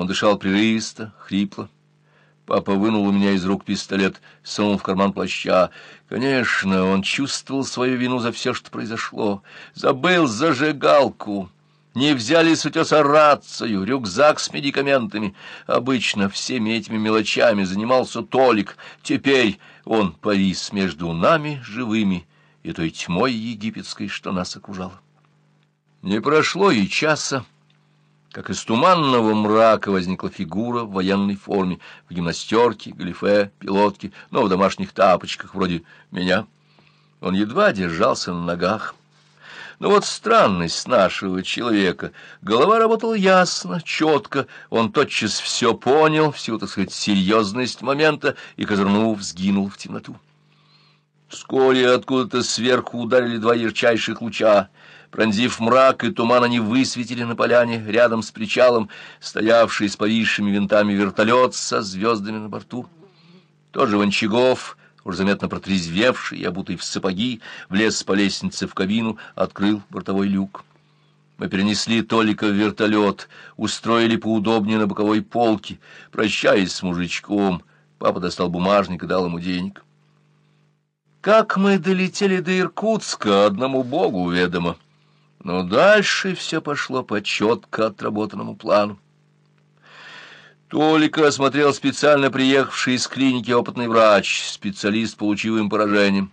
Он дышал прерывисто, хрипло. Папа вынул у меня из рук пистолет, сунул в карман плаща. Конечно, он чувствовал свою вину за все, что произошло. Забыл зажигалку. Не взяли с утеса рацию, рюкзак с медикаментами. Обычно всеми этими мелочами занимался Толик. Теперь он повис между нами живыми и той тьмой египетской, что нас окружала. Не прошло и часа как из туманного мрака возникла фигура в военной форме, в гимнастерке, галифе, пилотке, но в домашних тапочках, вроде меня. Он едва держался на ногах. Но вот странность нашего человека. Голова работала ясно, четко. Он тотчас все понял, всю, так сказать, серьезность момента и, козырнув, сгинул в темноту. Вскоре откуда-то сверху ударили два ярчайших луча. Пронзив мрак и туман, они высветили на поляне, рядом с причалом, стоявший с повисшими винтами вертолет со звездами на борту. Тоже Ванчагов, уж заметно протрезвевший и обутый в сапоги, влез по лестнице в кабину, открыл бортовой люк. Мы перенесли Толика в вертолет, устроили поудобнее на боковой полке. Прощаясь с мужичком, папа достал бумажник и дал ему денег. Как мы долетели до Иркутска, одному богу ведомо. Но дальше все пошло по четко отработанному плану. Толика осмотрел специально приехавший из клиники опытный врач, специалист по лучевым поражениям.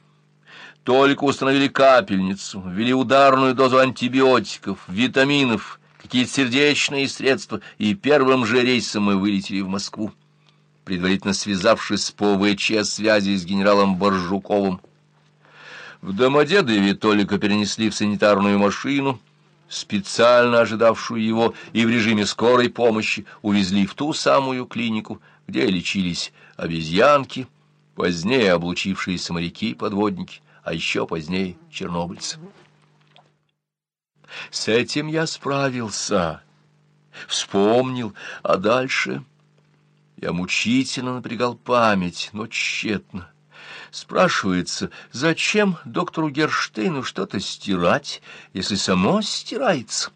Толику установили капельницу, ввели ударную дозу антибиотиков, витаминов, какие-то сердечные средства, и первым же рейсом мы вылетели в Москву, предварительно связавшись по ВЧ связи с генералом Боржуковым. В Домодедове Толика перенесли в санитарную машину, специально ожидавшую его, и в режиме скорой помощи увезли в ту самую клинику, где лечились обезьянки, позднее облучившиеся моряки-подводники, а еще позднее чернобыльцы. С этим я справился, вспомнил, а дальше я мучительно напрягал память, но тщетно. Спрашивается, зачем доктору Герштейну что-то стирать, если само стирается?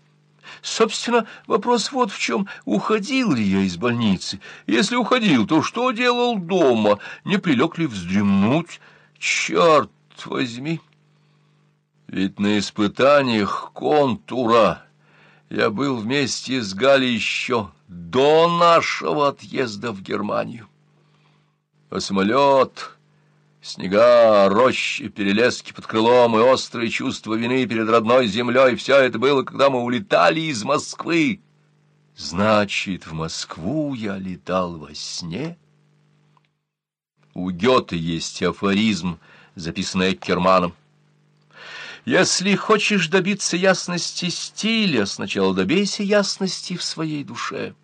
Собственно, вопрос вот в чем. Уходил ли я из больницы? Если уходил, то что делал дома? Не прилег ли вздремнуть? Черт возьми! Ведь на испытаниях контура я был вместе с Галей еще до нашего отъезда в Германию. А самолет... Снега, рощи, перелески под крылом и острые чувства вины перед родной землей — все это было, когда мы улетали из Москвы. Значит, в Москву я летал во сне? У Гёте есть афоризм, записанный Керманом. Если хочешь добиться ясности стиля, сначала добейся ясности в своей душе.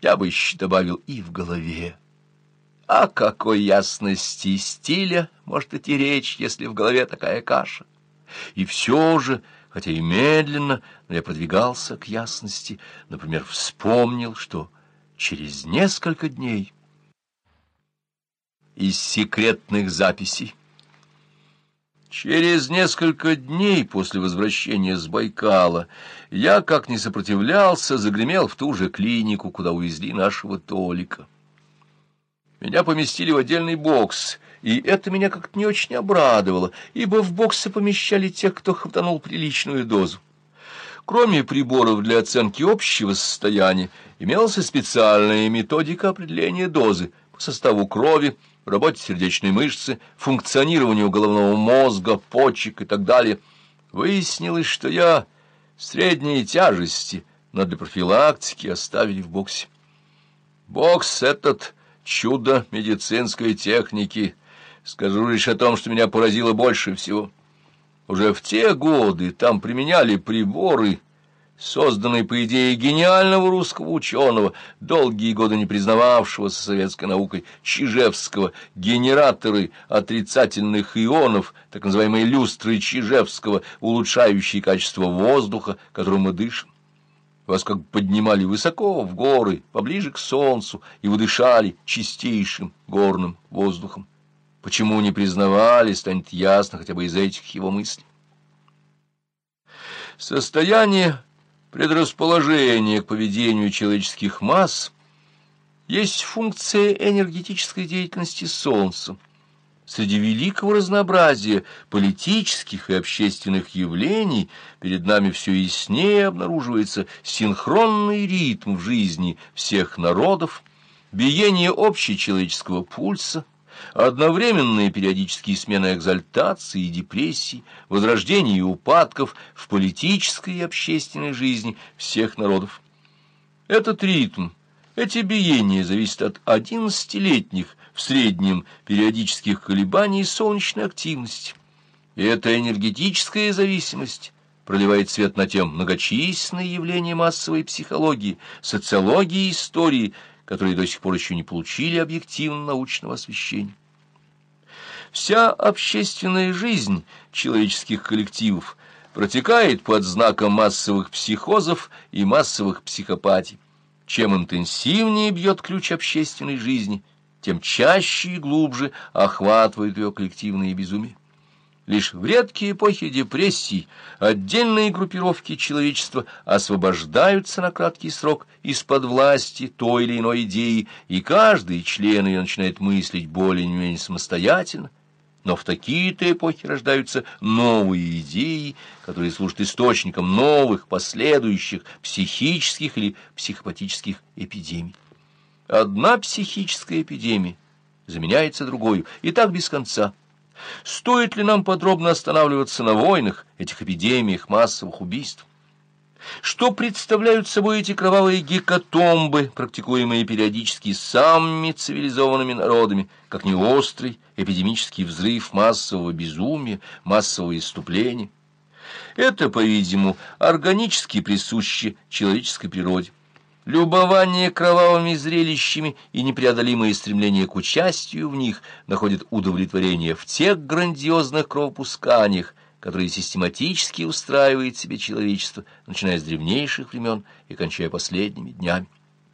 Я бы еще добавил и в голове. О какой ясности стиля может идти речь, если в голове такая каша? И все же, хотя и медленно, но я продвигался к ясности, например, вспомнил, что через несколько дней из секретных записей Через несколько дней после возвращения с Байкала я, как не сопротивлялся, загремел в ту же клинику, куда увезли нашего Толика. Меня поместили в отдельный бокс, и это меня как-то не очень обрадовало, ибо в боксы помещали тех, кто хватанул приличную дозу. Кроме приборов для оценки общего состояния, имелась специальная методика определения дозы по составу крови, работе сердечной мышцы, функционированию головного мозга, почек и так далее. Выяснилось, что я средней тяжести, но для профилактики оставили в боксе. Бокс этот чудо медицинской техники. Скажу лишь о том, что меня поразило больше всего. Уже в те годы там применяли приборы, созданные по идее гениального русского ученого, долгие годы не признававшегося советской наукой, Чижевского, генераторы отрицательных ионов, так называемые люстры Чижевского, улучшающие качество воздуха, которым мы дышим. Вас как поднимали высоко в горы, поближе к солнцу, и вы дышали чистейшим горным воздухом. Почему не признавали, станет ясно хотя бы из этих его мыслей. Состояние предрасположение к поведению человеческих масс есть функция энергетической деятельности Солнца. Среди великого разнообразия политических и общественных явлений перед нами все яснее обнаруживается синхронный ритм в жизни всех народов, биение общечеловеческого пульса, одновременные периодические смены экзальтации и депрессий, возрождения и упадков в политической и общественной жизни всех народов. Этот ритм, эти биения зависят от одиннадцатилетних в среднем периодических колебаний солнечной активности. И эта энергетическая зависимость проливает свет на те многочисленные явления массовой психологии, социологии и истории, которые до сих пор еще не получили объективно-научного освещения. Вся общественная жизнь человеческих коллективов протекает под знаком массовых психозов и массовых психопатий. Чем интенсивнее бьет ключ общественной жизни, тем чаще и глубже охватывает ее коллективные безумие. Лишь в редкие эпохи депрессий отдельные группировки человечества освобождаются на краткий срок из-под власти той или иной идеи, и каждый член ее начинает мыслить более-менее самостоятельно. Но в такие-то эпохи рождаются новые идеи, которые служат источником новых, последующих психических или психопатических эпидемий. Одна психическая эпидемия заменяется другой, и так без конца – Стоит ли нам подробно останавливаться на войнах, этих эпидемиях, массовых убийств? Что представляют собой эти кровавые гекатомбы, практикуемые периодически самыми цивилизованными народами, как не острый эпидемический взрыв массового безумия, массового исступления? Это, по-видимому, органически присуще человеческой природе. Любование кровавыми зрелищами и непреодолимое стремление к участию в них находит удовлетворение в тех грандиозных кровопусканиях, которые систематически устраивает себе человечество, начиная с древнейших времен и кончая последними днями.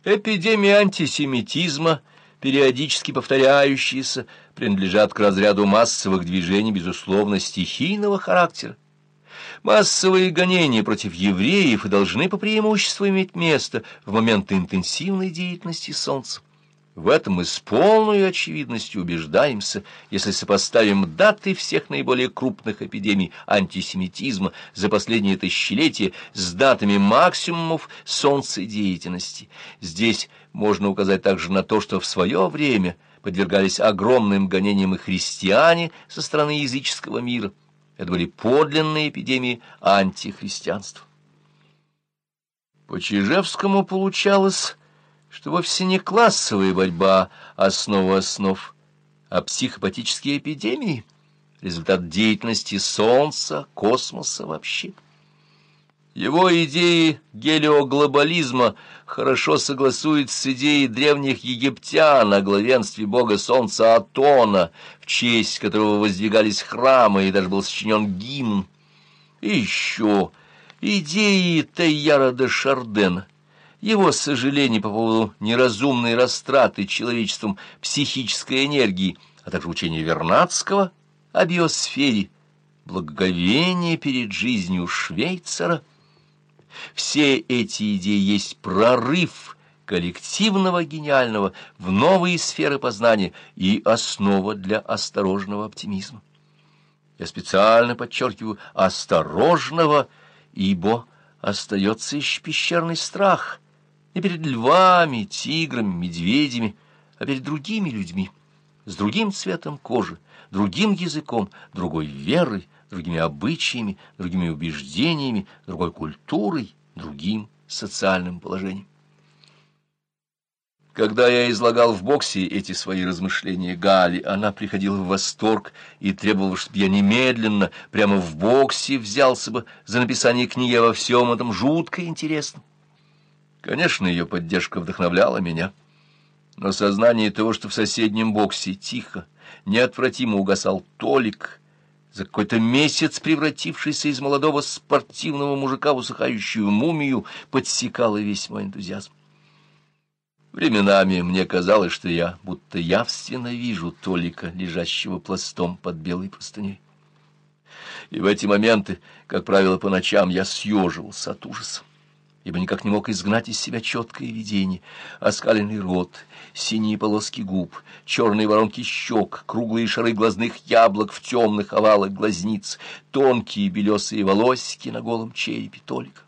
Эпидемия антисемитизма, периодически повторяющиеся, принадлежат к разряду массовых движений, безусловно, стихийного характера. Массовые гонения против евреев должны по преимуществу иметь место в моменты интенсивной деятельности Солнца. В этом мы с полной очевидностью убеждаемся, если сопоставим даты всех наиболее крупных эпидемий антисемитизма за последние тысячелетия с датами максимумов солнцедеятельности. Здесь можно указать также на то, что в свое время подвергались огромным гонениям и христиане со стороны языческого мира. Это были подлинные эпидемии антихристианства. По Чижевскому получалось, что вовсе не классовая борьба основа основ, а психопатические эпидемии — результат деятельности Солнца, космоса вообще. Его идеи гелиоглобализма хорошо согласуются с идеей древних египтян о главенстве бога солнца Атона, в честь которого воздвигались храмы и даже был сочинен гимн. И еще идеи Тайяра де Шардена, его сожаление по поводу неразумной растраты человечеством психической энергии, а также учение Вернадского о биосфере, благоговение перед жизнью Швейцара — все эти идеи есть прорыв коллективного гениального в новые сферы познания и основа для осторожного оптимизма. Я специально подчеркиваю «осторожного», ибо остается еще пещерный страх не перед львами, тиграми, медведями, а перед другими людьми, с другим цветом кожи, другим языком, другой верой, другими обычаями, другими убеждениями, другой культурой, другим социальным положением. Когда я излагал в боксе эти свои размышления Гали, она приходила в восторг и требовала, чтобы я немедленно, прямо в боксе, взялся бы за написание книги во всем этом жутко интересном. Конечно, ее поддержка вдохновляла меня, но сознание того, что в соседнем боксе тихо, неотвратимо угасал Толик, за какой-то месяц превратившийся из молодого спортивного мужика в усыхающую мумию, подсекало весь мой энтузиазм. Временами мне казалось, что я будто явственно вижу Толика, лежащего пластом под белой простыней. И в эти моменты, как правило, по ночам я съеживался от ужаса. Ибо никак не мог изгнать из себя четкое видение. Оскаленный рот, синие полоски губ, черные воронки щек, круглые шары глазных яблок в темных овалах глазниц, тонкие белесые волосики на голом черепе Толика.